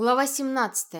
Глава 17.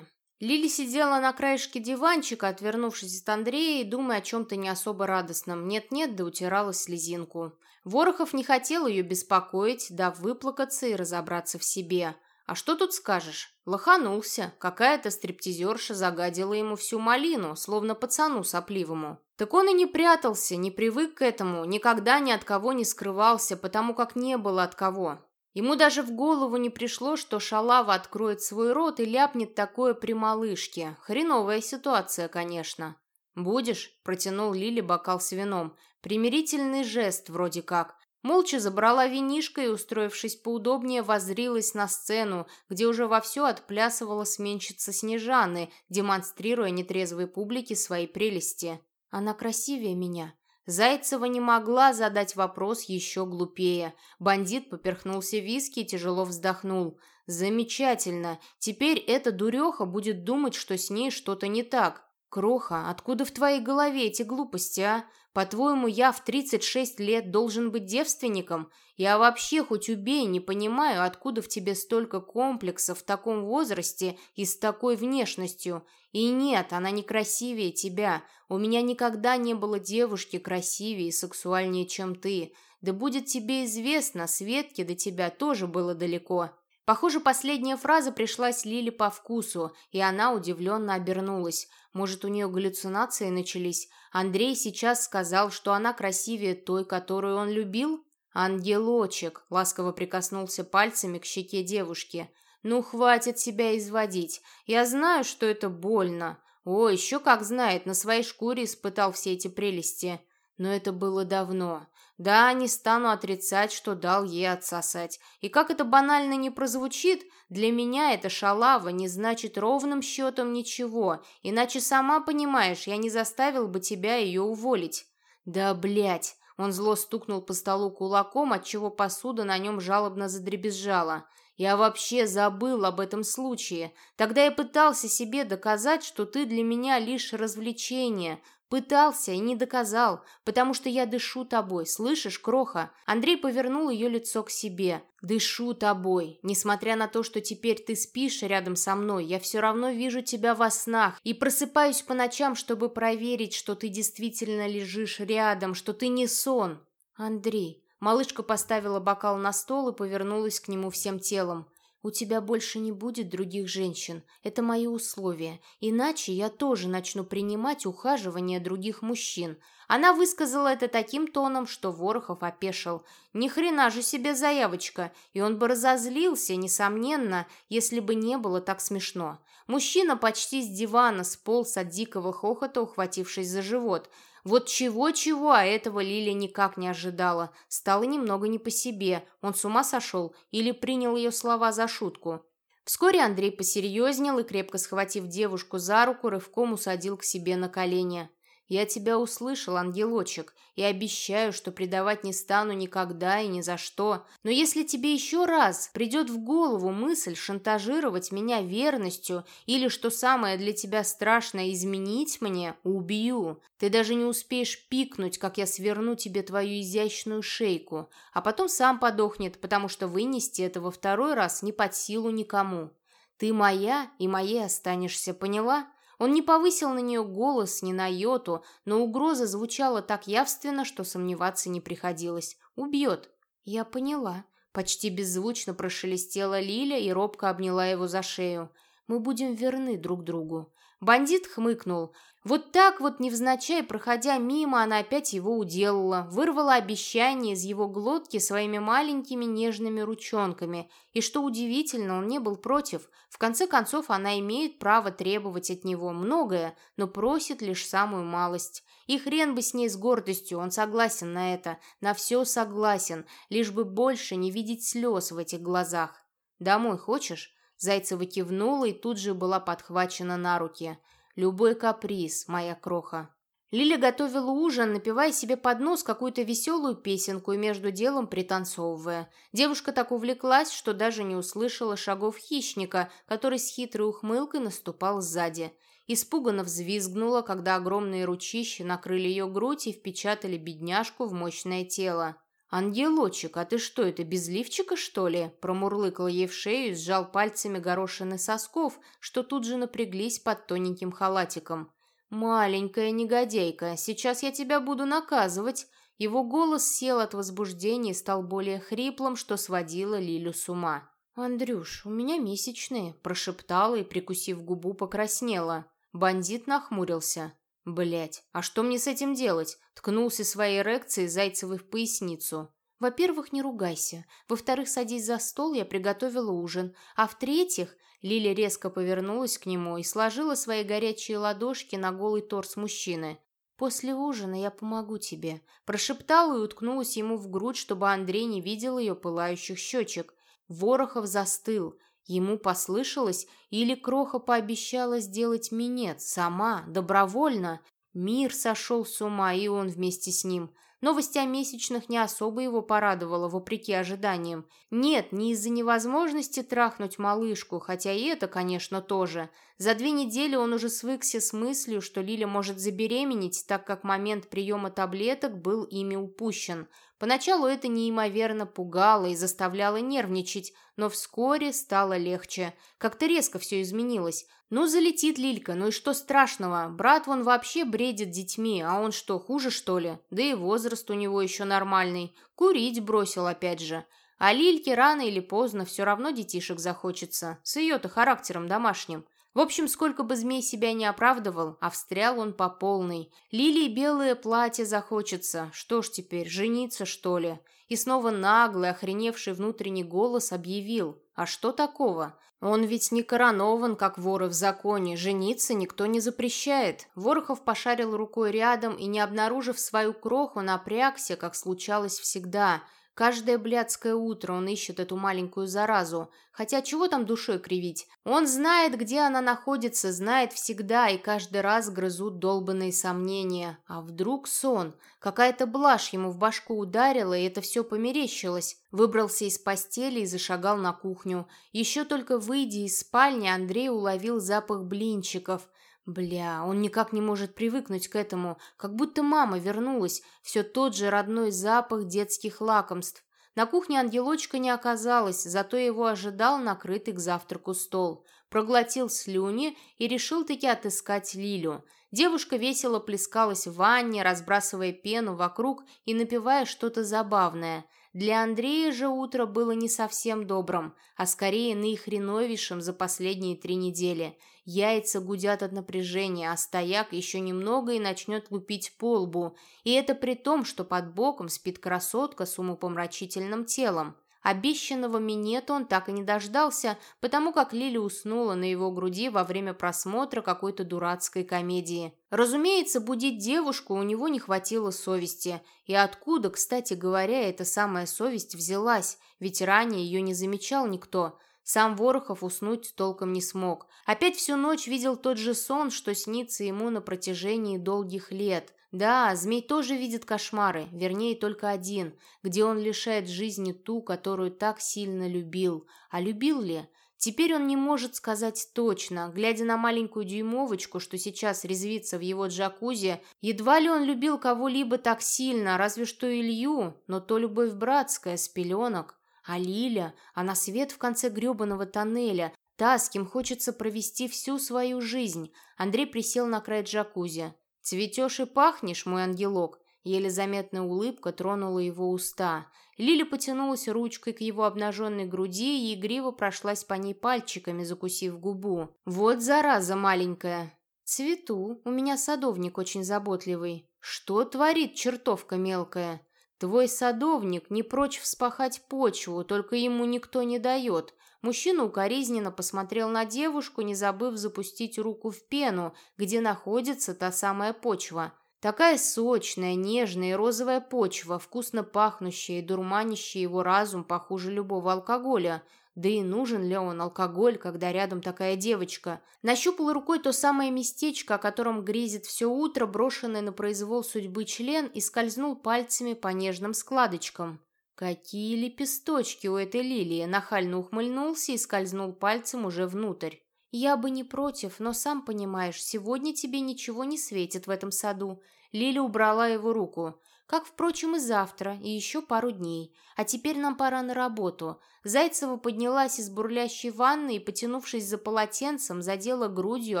Лили сидела на краешке диванчика, отвернувшись от Андрея и думая о чем-то не особо радостном. Нет-нет, да утирала слезинку. Ворохов не хотел ее беспокоить, дав выплакаться и разобраться в себе. А что тут скажешь? Лоханулся. Какая-то стриптизерша загадила ему всю малину, словно пацану сопливому. Так он и не прятался, не привык к этому, никогда ни от кого не скрывался, потому как не было от кого. Ему даже в голову не пришло, что шалава откроет свой рот и ляпнет такое при малышке. Хреновая ситуация, конечно. «Будешь?» – протянул Лили бокал с вином. Примирительный жест вроде как. Молча забрала винишко и, устроившись поудобнее, воззрилась на сцену, где уже вовсю отплясывала сменщица Снежаны, демонстрируя нетрезвой публике свои прелести. «Она красивее меня», Зайцева не могла задать вопрос еще глупее. Бандит поперхнулся виски и тяжело вздохнул. «Замечательно. Теперь эта дуреха будет думать, что с ней что-то не так. Кроха, откуда в твоей голове эти глупости, а? По-твоему, я в 36 лет должен быть девственником? Я вообще хоть убей, не понимаю, откуда в тебе столько комплексов в таком возрасте и с такой внешностью. И нет, она не красивее тебя. У меня никогда не было девушки красивее и сексуальнее, чем ты. Да будет тебе известно, Светке до тебя тоже было далеко. Похоже, последняя фраза пришлась Лиле по вкусу, и она удивленно обернулась. Может, у нее галлюцинации начались? Андрей сейчас сказал, что она красивее той, которую он любил? «Ангелочек», — ласково прикоснулся пальцами к щеке девушки. «Ну, хватит себя изводить. Я знаю, что это больно. О, еще как знает, на своей шкуре испытал все эти прелести. Но это было давно. Да, не стану отрицать, что дал ей отсосать. И как это банально не прозвучит, для меня эта шалава не значит ровным счетом ничего, иначе сама понимаешь, я не заставил бы тебя ее уволить. Да, блядь! Он зло стукнул по столу кулаком, отчего посуда на нем жалобно задребезжала. Я вообще забыл об этом случае. Тогда я пытался себе доказать, что ты для меня лишь развлечение, Пытался и не доказал, потому что я дышу тобой, слышишь, Кроха?» Андрей повернул ее лицо к себе. «Дышу тобой. Несмотря на то, что теперь ты спишь рядом со мной, я все равно вижу тебя во снах и просыпаюсь по ночам, чтобы проверить, что ты действительно лежишь рядом, что ты не сон». «Андрей». Малышка поставила бокал на стол и повернулась к нему всем телом. «У тебя больше не будет других женщин. Это мои условия. Иначе я тоже начну принимать ухаживание других мужчин». Она высказала это таким тоном, что Ворохов опешил. Ни хрена же себе заявочка, и он бы разозлился, несомненно, если бы не было так смешно. Мужчина почти с дивана сполз от дикого хохота, ухватившись за живот – вот чего-чего, а этого Лиля никак не ожидала. Стало немного не по себе. Он с ума сошел или принял ее слова за шутку. Вскоре Андрей посерьезнел и, крепко схватив девушку за руку, рывком усадил к себе на колени. Я тебя услышал, ангелочек, и обещаю, что предавать не стану никогда и ни за что. Но если тебе еще раз придет в голову мысль шантажировать меня верностью или, что самое для тебя страшное, изменить мне, убью. Ты даже не успеешь пикнуть, как я сверну тебе твою изящную шейку, а потом сам подохнет, потому что вынести этого второй раз не под силу никому. Ты моя и моей останешься, поняла?» Он не повысил на нее голос ни на йоту, но угроза звучала так явственно, что сомневаться не приходилось. «Убьет». «Я поняла». Почти беззвучно прошелестела Лиля и робко обняла его за шею. «Мы будем верны друг другу». Бандит хмыкнул. Вот так вот, невзначай, проходя мимо, она опять его уделала, вырвала обещание из его глотки своими маленькими нежными ручонками. И что удивительно, он не был против. В конце концов, она имеет право требовать от него многое, но просит лишь самую малость. И хрен бы с ней с гордостью, он согласен на это, на все согласен, лишь бы больше не видеть слез в этих глазах. «Домой хочешь?» Зайцева кивнула и тут же была подхвачена на руки – Любой каприз, моя кроха. Лиля готовила ужин, напевая себе под нос какую-то веселую песенку и между делом пританцовывая. Девушка так увлеклась, что даже не услышала шагов хищника, который с хитрой ухмылкой наступал сзади. Испуганно взвизгнула, когда огромные ручища накрыли ее грудь и впечатали бедняжку в мощное тело. «Ангелочек, а ты что, это без лифчика, что ли?» Промурлыкал ей в шею и сжал пальцами горошины сосков, что тут же напряглись под тоненьким халатиком. «Маленькая негодяйка, сейчас я тебя буду наказывать!» Его голос сел от возбуждения и стал более хриплым, что сводило Лилю с ума. «Андрюш, у меня месячные», – прошептала и, прикусив губу, покраснела. Бандит нахмурился. Блять, а что мне с этим делать? Ткнулся своей эрекцией Зайцевой в поясницу. Во-первых, не ругайся. Во-вторых, садись за стол, я приготовила ужин. А в-третьих, Лиля резко повернулась к нему и сложила свои горячие ладошки на голый торс мужчины. «После ужина я помогу тебе», – прошептала и уткнулась ему в грудь, чтобы Андрей не видел ее пылающих щечек. Ворохов застыл – Ему послышалось, или Кроха пообещала сделать минет, сама, добровольно. Мир сошел с ума, и он вместе с ним. Новость о месячных не особо его порадовала, вопреки ожиданиям. Нет, не из-за невозможности трахнуть малышку, хотя и это, конечно, тоже. За две недели он уже свыкся с мыслью, что Лиля может забеременеть, так как момент приема таблеток был ими упущен. Поначалу это неимоверно пугало и заставляло нервничать, но вскоре стало легче. Как-то резко все изменилось. Ну, залетит Лилька, ну и что страшного? Брат вон вообще бредит детьми, а он что, хуже что ли? Да и возраст у него еще нормальный. Курить бросил опять же. А Лильке рано или поздно все равно детишек захочется, с ее-то характером домашним. В общем, сколько бы змей себя не оправдывал, а встрял он по полной. Лилии белое платье захочется. Что ж теперь, жениться, что ли? И снова наглый, охреневший внутренний голос объявил. А что такого? Он ведь не коронован, как воры в законе. Жениться никто не запрещает. Ворохов пошарил рукой рядом и, не обнаружив свою кроху, напрягся, как случалось всегда – Каждое блядское утро он ищет эту маленькую заразу. Хотя чего там душой кривить? Он знает, где она находится, знает всегда, и каждый раз грызут долбанные сомнения. А вдруг сон? Какая-то блажь ему в башку ударила, и это все померещилось. Выбрался из постели и зашагал на кухню. Еще только выйдя из спальни, Андрей уловил запах блинчиков – Бля, он никак не может привыкнуть к этому, как будто мама вернулась, все тот же родной запах детских лакомств. На кухне ангелочка не оказалось, зато его ожидал накрытый к завтраку стол. Проглотил слюни и решил таки отыскать Лилю. Девушка весело плескалась в ванне, разбрасывая пену вокруг и напевая что-то забавное – для Андрея же утро было не совсем добрым, а скорее наихреновейшим за последние три недели. Яйца гудят от напряжения, а стояк еще немного и начнет лупить по лбу. И это при том, что под боком спит красотка с умопомрачительным телом. Обещанного минета он так и не дождался, потому как Лили уснула на его груди во время просмотра какой-то дурацкой комедии. Разумеется, будить девушку у него не хватило совести. И откуда, кстати говоря, эта самая совесть взялась, ведь ранее ее не замечал никто. Сам Ворохов уснуть толком не смог. Опять всю ночь видел тот же сон, что снится ему на протяжении долгих лет – да, змей тоже видит кошмары, вернее, только один, где он лишает жизни ту, которую так сильно любил. А любил ли? Теперь он не может сказать точно, глядя на маленькую дюймовочку, что сейчас резвится в его джакузи, едва ли он любил кого-либо так сильно, разве что Илью, но то любовь братская, с пеленок. А Лиля, она свет в конце гребаного тоннеля, та, с кем хочется провести всю свою жизнь. Андрей присел на край джакузи. «Цветешь и пахнешь, мой ангелок!» Еле заметная улыбка тронула его уста. Лиля потянулась ручкой к его обнаженной груди и игриво прошлась по ней пальчиками, закусив губу. «Вот зараза маленькая!» «Цвету, у меня садовник очень заботливый. Что творит чертовка мелкая?» «Твой садовник не прочь вспахать почву, только ему никто не дает. Мужчина укоризненно посмотрел на девушку, не забыв запустить руку в пену, где находится та самая почва. Такая сочная, нежная и розовая почва, вкусно пахнущая и дурманящая его разум похуже любого алкоголя. Да и нужен ли он алкоголь, когда рядом такая девочка? Нащупал рукой то самое местечко, о котором грезит все утро, брошенный на произвол судьбы член, и скользнул пальцами по нежным складочкам. Какие лепесточки у этой лилии! Нахально ухмыльнулся и скользнул пальцем уже внутрь. Я бы не против, но сам понимаешь, сегодня тебе ничего не светит в этом саду. Лиля убрала его руку. Как, впрочем, и завтра, и еще пару дней. А теперь нам пора на работу. Зайцева поднялась из бурлящей ванны и, потянувшись за полотенцем, задела грудью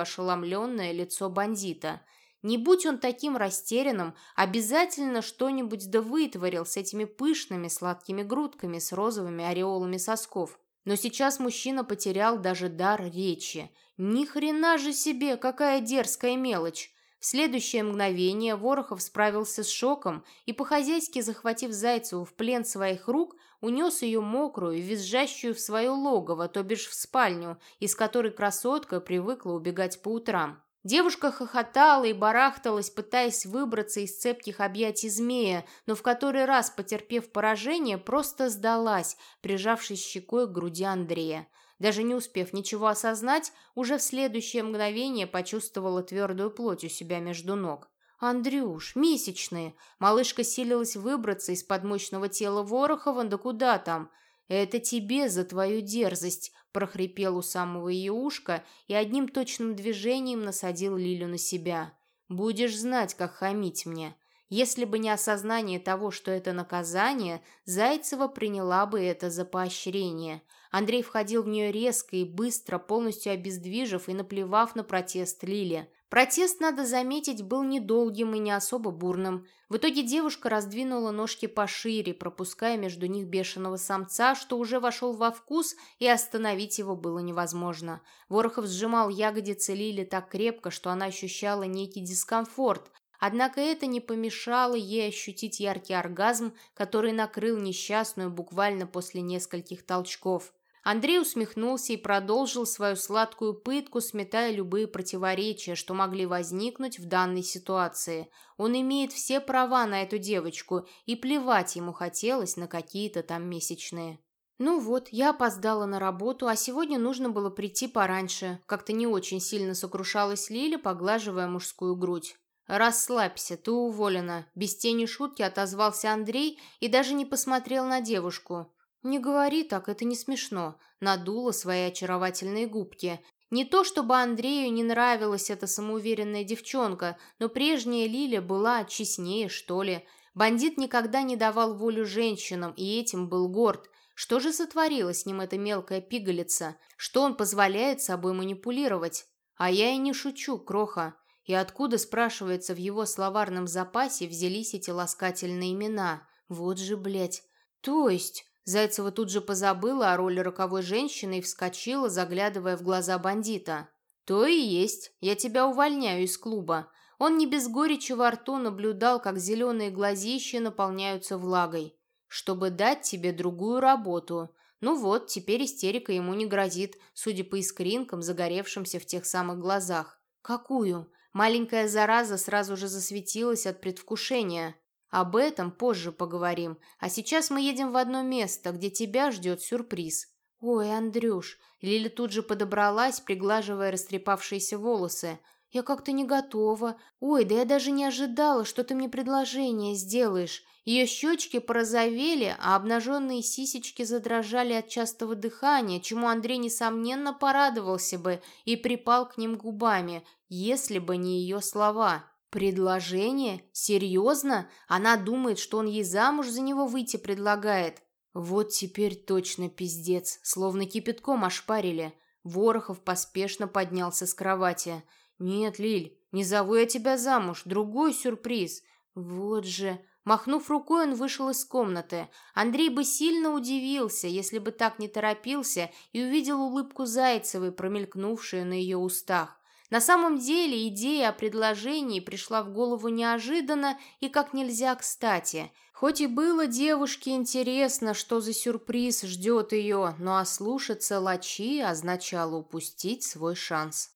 ошеломленное лицо бандита. Не будь он таким растерянным, обязательно что-нибудь да вытворил с этими пышными сладкими грудками с розовыми ореолами сосков. Но сейчас мужчина потерял даже дар речи. Ни хрена же себе, какая дерзкая мелочь! В следующее мгновение Ворохов справился с шоком и, по-хозяйски захватив Зайцеву в плен своих рук, унес ее мокрую, визжащую в свое логово, то бишь в спальню, из которой красотка привыкла убегать по утрам. Девушка хохотала и барахталась, пытаясь выбраться из цепких объятий змея, но в который раз, потерпев поражение, просто сдалась, прижавшись щекой к груди Андрея. Даже не успев ничего осознать, уже в следующее мгновение почувствовала твердую плоть у себя между ног. «Андрюш, месячные!» Малышка силилась выбраться из-под мощного тела Ворохова, да куда там? «Это тебе за твою дерзость!» – прохрипел у самого ее ушка и одним точным движением насадил Лилю на себя. «Будешь знать, как хамить мне!» Если бы не осознание того, что это наказание, Зайцева приняла бы это за поощрение. Андрей входил в нее резко и быстро, полностью обездвижив и наплевав на протест Лили. Протест, надо заметить, был недолгим и не особо бурным. В итоге девушка раздвинула ножки пошире, пропуская между них бешеного самца, что уже вошел во вкус, и остановить его было невозможно. Ворохов сжимал ягодицы Лили так крепко, что она ощущала некий дискомфорт, Однако это не помешало ей ощутить яркий оргазм, который накрыл несчастную буквально после нескольких толчков. Андрей усмехнулся и продолжил свою сладкую пытку, сметая любые противоречия, что могли возникнуть в данной ситуации. Он имеет все права на эту девочку, и плевать ему хотелось на какие-то там месячные. «Ну вот, я опоздала на работу, а сегодня нужно было прийти пораньше», как-то не очень сильно сокрушалась Лиля, поглаживая мужскую грудь. «Расслабься, ты уволена», – без тени шутки отозвался Андрей и даже не посмотрел на девушку. «Не говори так, это не смешно», – надула свои очаровательные губки. Не то чтобы Андрею не нравилась эта самоуверенная девчонка, но прежняя Лиля была честнее, что ли. Бандит никогда не давал волю женщинам, и этим был горд. Что же сотворила с ним эта мелкая пигалица? Что он позволяет собой манипулировать? А я и не шучу, кроха. И откуда, спрашивается, в его словарном запасе взялись эти ласкательные имена? Вот же, блядь. То есть... Зайцева тут же позабыла о роли роковой женщины и вскочила, заглядывая в глаза бандита. «То и есть. Я тебя увольняю из клуба». Он не без горечи во рту наблюдал, как зеленые глазища наполняются влагой. «Чтобы дать тебе другую работу. Ну вот, теперь истерика ему не грозит, судя по искринкам, загоревшимся в тех самых глазах. Какую? Маленькая зараза сразу же засветилась от предвкушения. Об этом позже поговорим, а сейчас мы едем в одно место, где тебя ждет сюрприз. Ой, Андрюш, Лиля тут же подобралась, приглаживая растрепавшиеся волосы. Я как-то не готова. Ой, да я даже не ожидала, что ты мне предложение сделаешь. Ее щечки порозовели, а обнаженные сисечки задрожали от частого дыхания, чему Андрей, несомненно, порадовался бы и припал к ним губами, если бы не ее слова. «Предложение? Серьезно? Она думает, что он ей замуж за него выйти предлагает?» Вот теперь точно пиздец, словно кипятком ошпарили. Ворохов поспешно поднялся с кровати. «Нет, Лиль, не зову я тебя замуж, другой сюрприз. Вот же...» Махнув рукой, он вышел из комнаты. Андрей бы сильно удивился, если бы так не торопился и увидел улыбку Зайцевой, промелькнувшую на ее устах. На самом деле идея о предложении пришла в голову неожиданно и как нельзя кстати. Хоть и было девушке интересно, что за сюрприз ждет ее, но ослушаться Лачи означало упустить свой шанс.